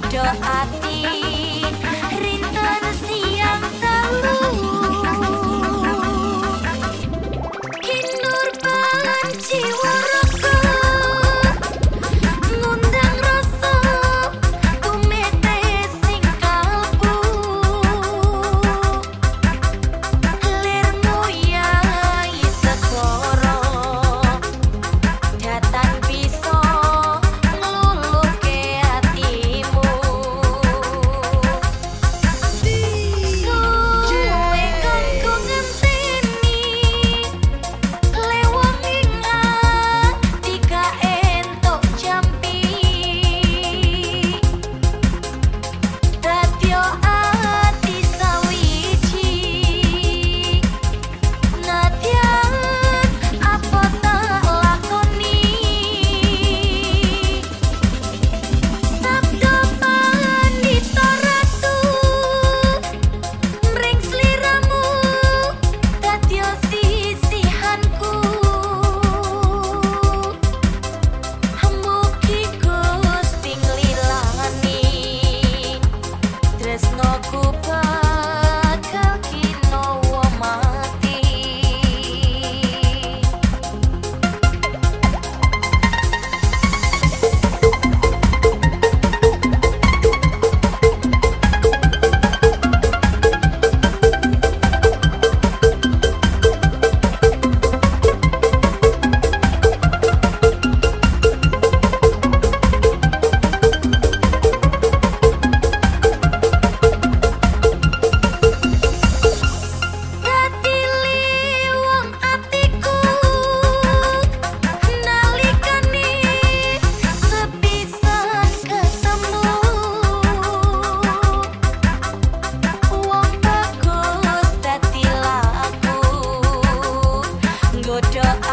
Do I? heart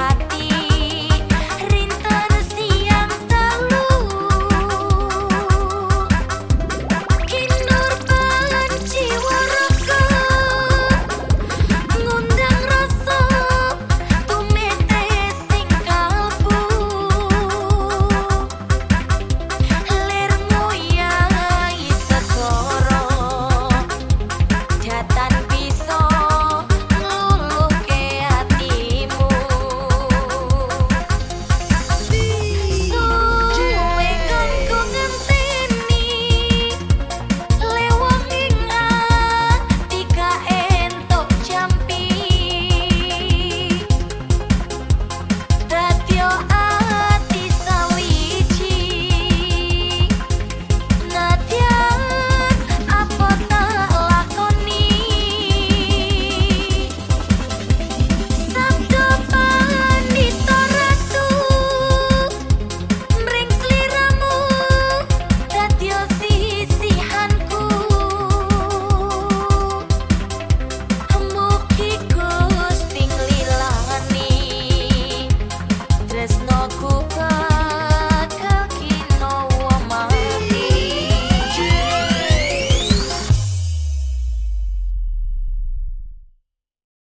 happy.